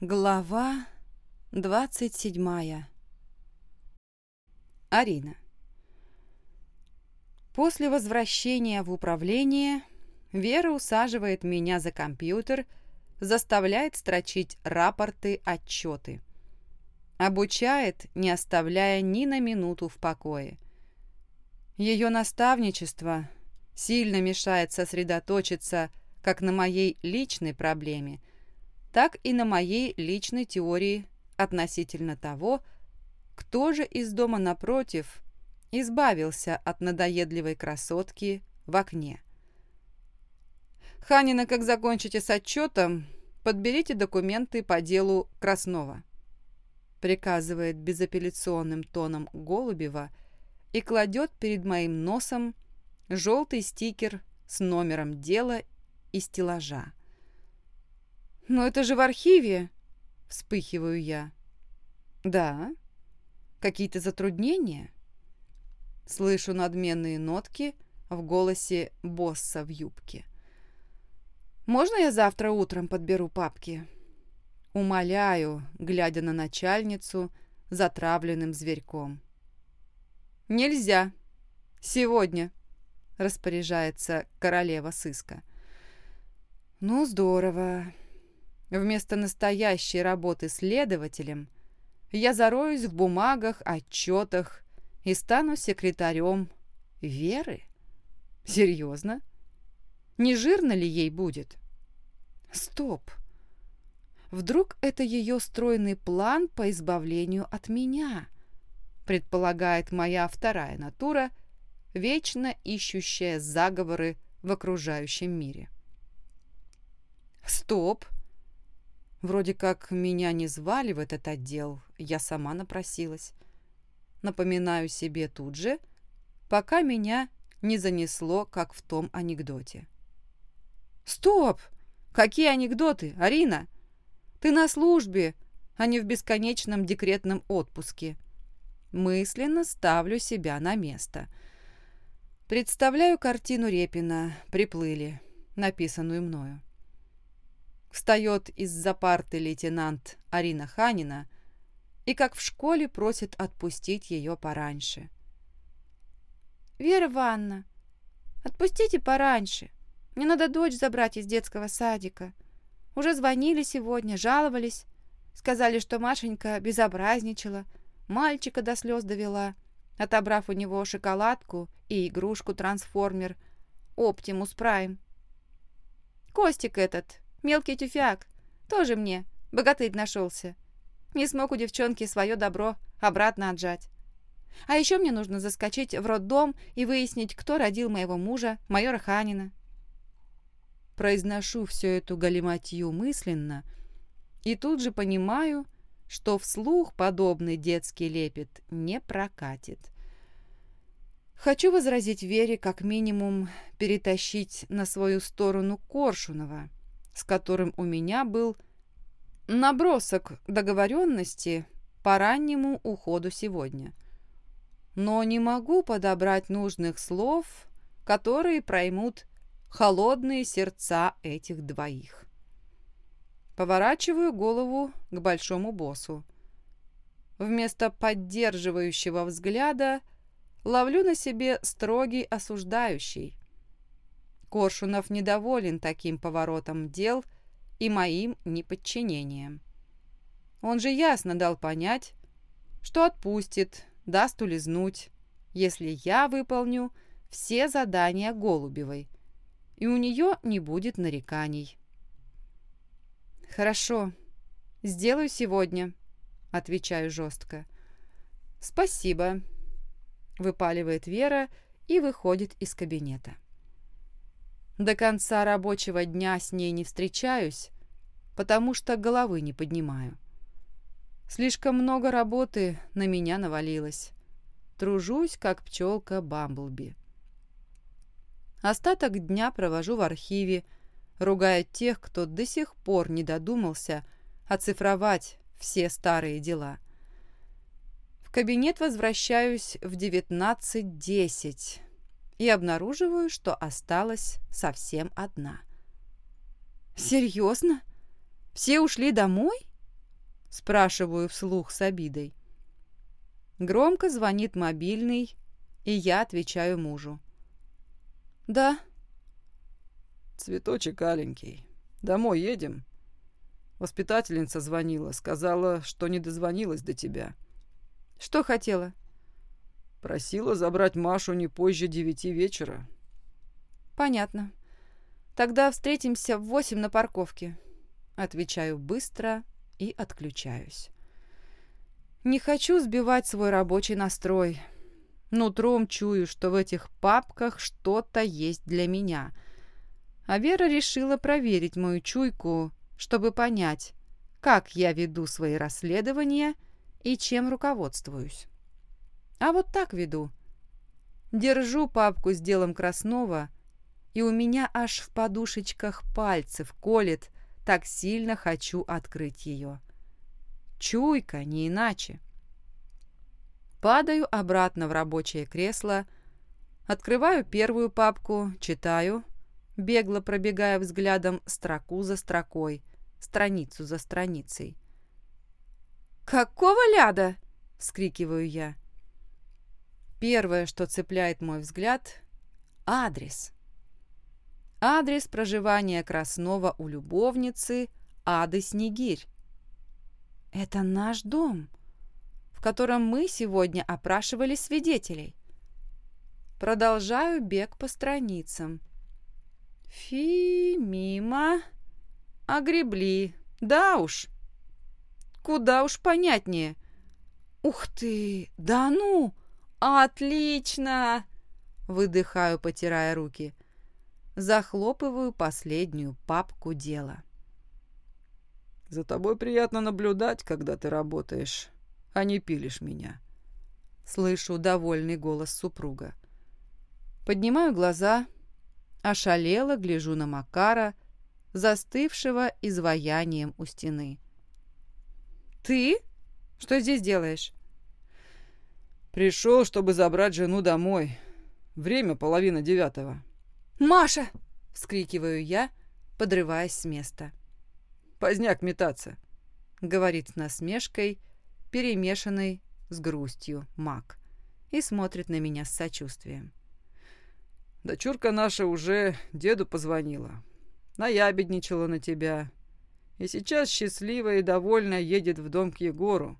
Глава двадцать седьмая. Арина. После возвращения в управление Вера усаживает меня за компьютер, заставляет строчить рапорты, отчеты. Обучает, не оставляя ни на минуту в покое. Ее наставничество сильно мешает сосредоточиться как на моей личной проблеме, так и на моей личной теории относительно того, кто же из дома напротив избавился от надоедливой красотки в окне. «Ханина, как закончите с отчетом, подберите документы по делу Краснова», приказывает безапелляционным тоном Голубева и кладет перед моим носом желтый стикер с номером дела и стеллажа. «Но это же в архиве!» — вспыхиваю я. «Да? Какие-то затруднения?» Слышу надменные нотки в голосе босса в юбке. «Можно я завтра утром подберу папки?» Умоляю, глядя на начальницу затравленным зверьком. «Нельзя. Сегодня», — распоряжается королева сыска. «Ну, здорово. Вместо настоящей работы следователем я зароюсь в бумагах, отчетах и стану секретарем Веры? Серьезно? Не жирно ли ей будет? Стоп! Вдруг это ее стройный план по избавлению от меня, предполагает моя вторая натура, вечно ищущая заговоры в окружающем мире. Стоп! Вроде как меня не звали в этот отдел, я сама напросилась. Напоминаю себе тут же, пока меня не занесло, как в том анекдоте. «Стоп! Какие анекдоты, Арина? Ты на службе, а не в бесконечном декретном отпуске». Мысленно ставлю себя на место. Представляю картину Репина «Приплыли», написанную мною. Встает из-за парты лейтенант Арина Ханина и, как в школе, просит отпустить ее пораньше. «Вера Ивановна, отпустите пораньше. Мне надо дочь забрать из детского садика. Уже звонили сегодня, жаловались. Сказали, что Машенька безобразничала, мальчика до слез довела, отобрав у него шоколадку и игрушку-трансформер Оптимус Прайм. Костик этот, Мелкий тюфяк. Тоже мне. Богатырь нашелся. Не смог у девчонки свое добро обратно отжать. А еще мне нужно заскочить в роддом и выяснить, кто родил моего мужа, майора Ханина. Произношу всю эту галиматью мысленно и тут же понимаю, что вслух подобный детский лепет не прокатит. Хочу возразить Вере как минимум перетащить на свою сторону Коршунова, с которым у меня был набросок договоренности по раннему уходу сегодня. Но не могу подобрать нужных слов, которые проймут холодные сердца этих двоих. Поворачиваю голову к большому боссу. Вместо поддерживающего взгляда ловлю на себе строгий осуждающий. Коршунов недоволен таким поворотом дел и моим неподчинением. Он же ясно дал понять, что отпустит, даст улизнуть, если я выполню все задания Голубевой, и у нее не будет нареканий. «Хорошо, сделаю сегодня», — отвечаю жестко. «Спасибо», — выпаливает Вера и выходит из кабинета. До конца рабочего дня с ней не встречаюсь, потому что головы не поднимаю. Слишком много работы на меня навалилось. Тружусь, как пчелка Бамблби. Остаток дня провожу в архиве, ругая тех, кто до сих пор не додумался оцифровать все старые дела. В кабинет возвращаюсь в 19.10 и обнаруживаю, что осталась совсем одна. «Серьезно? Все ушли домой?» Спрашиваю вслух с обидой. Громко звонит мобильный, и я отвечаю мужу. «Да». «Цветочек аленький. Домой едем?» Воспитательница звонила, сказала, что не дозвонилась до тебя. «Что хотела?» Просила забрать Машу не позже девяти вечера. «Понятно. Тогда встретимся в восемь на парковке». Отвечаю быстро и отключаюсь. Не хочу сбивать свой рабочий настрой. Нутром чую, что в этих папках что-то есть для меня. А Вера решила проверить мою чуйку, чтобы понять, как я веду свои расследования и чем руководствуюсь. А вот так веду. Держу папку с делом Краснова, и у меня аж в подушечках пальцев колет, так сильно хочу открыть ее. Чуйка, не иначе. Падаю обратно в рабочее кресло, открываю первую папку, читаю, бегло пробегая взглядом строку за строкой, страницу за страницей. «Какого ляда?» — вскрикиваю я. Первое, что цепляет мой взгляд — адрес. Адрес проживания Краснова у любовницы Ады Снегирь. Это наш дом, в котором мы сегодня опрашивали свидетелей. Продолжаю бег по страницам. Фи, мимо. Огребли. Да уж. Куда уж понятнее. Ух ты, да ну! «Отлично!» – выдыхаю, потирая руки. Захлопываю последнюю папку дела. «За тобой приятно наблюдать, когда ты работаешь, а не пилишь меня». Слышу довольный голос супруга. Поднимаю глаза, ошалело гляжу на Макара, застывшего изваянием у стены. «Ты? Что здесь делаешь?» Пришел, чтобы забрать жену домой. Время половина девятого. «Маша!» — вскрикиваю я, подрываясь с места. «Поздняк метаться», — говорит с насмешкой, перемешанной с грустью маг, и смотрит на меня с сочувствием. «Дочурка наша уже деду позвонила. Наябедничала на тебя. И сейчас счастливая и довольная едет в дом к Егору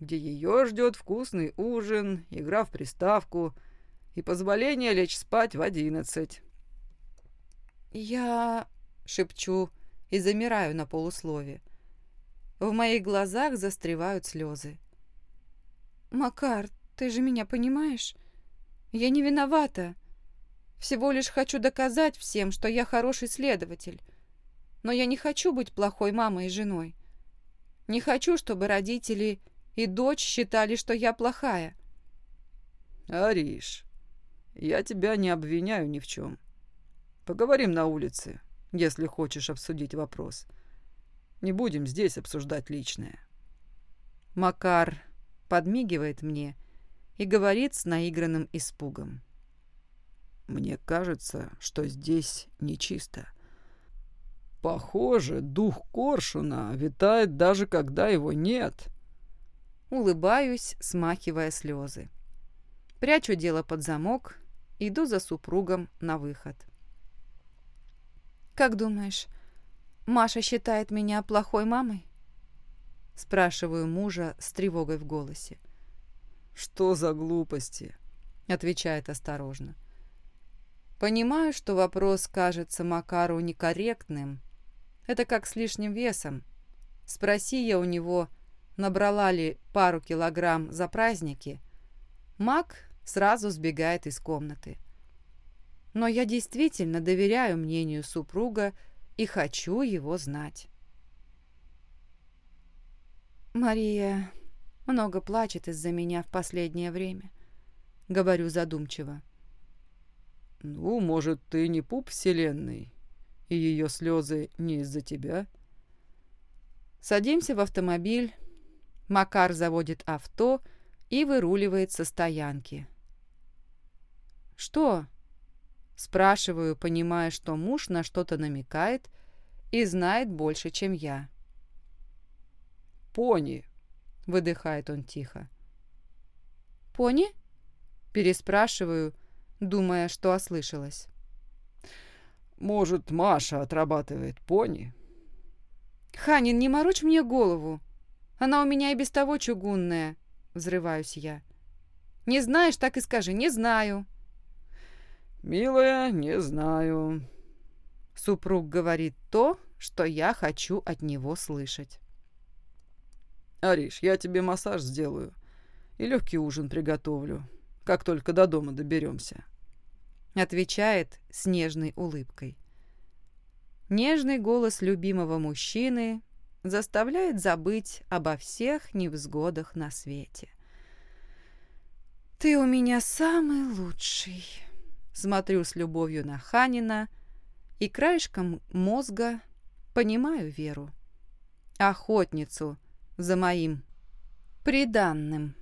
где ее ждет вкусный ужин, игра в приставку и позволение лечь спать в одиннадцать. «Я...» — шепчу и замираю на полуслове. В моих глазах застревают слезы. «Макар, ты же меня понимаешь? Я не виновата. Всего лишь хочу доказать всем, что я хороший следователь. Но я не хочу быть плохой мамой и женой. Не хочу, чтобы родители и дочь считали, что я плохая. «Ариш, я тебя не обвиняю ни в чем. Поговорим на улице, если хочешь обсудить вопрос. Не будем здесь обсуждать личное». Макар подмигивает мне и говорит с наигранным испугом. «Мне кажется, что здесь нечисто. Похоже, дух Коршуна витает даже когда его нет». Улыбаюсь, смахивая слезы. Прячу дело под замок, иду за супругом на выход. «Как думаешь, Маша считает меня плохой мамой?» Спрашиваю мужа с тревогой в голосе. «Что за глупости?» Отвечает осторожно. Понимаю, что вопрос кажется Макару некорректным. Это как с лишним весом. Спроси я у него, набрала ли пару килограмм за праздники, маг сразу сбегает из комнаты. Но я действительно доверяю мнению супруга и хочу его знать. Мария много плачет из-за меня в последнее время, говорю задумчиво. Ну, может, ты не пуп вселенной, и ее слезы не из-за тебя? Садимся в автомобиль, Макар заводит авто и выруливает со стоянки. «Что?» Спрашиваю, понимая, что муж на что-то намекает и знает больше, чем я. пони», — выдыхает он тихо. «Пони?» — переспрашиваю, думая, что ослышалась. «Может, Маша отрабатывает пони?» «Ханин, не морочь мне голову. Она у меня и без того чугунная», — взрываюсь я. «Не знаешь, так и скажи, не знаю». «Милая, не знаю». Супруг говорит то, что я хочу от него слышать. «Ариш, я тебе массаж сделаю и легкий ужин приготовлю, как только до дома доберемся», — отвечает с нежной улыбкой. Нежный голос любимого мужчины заставляет забыть обо всех невзгодах на свете. «Ты у меня самый лучший», — смотрю с любовью на Ханина и краешком мозга понимаю Веру, охотницу за моим приданным.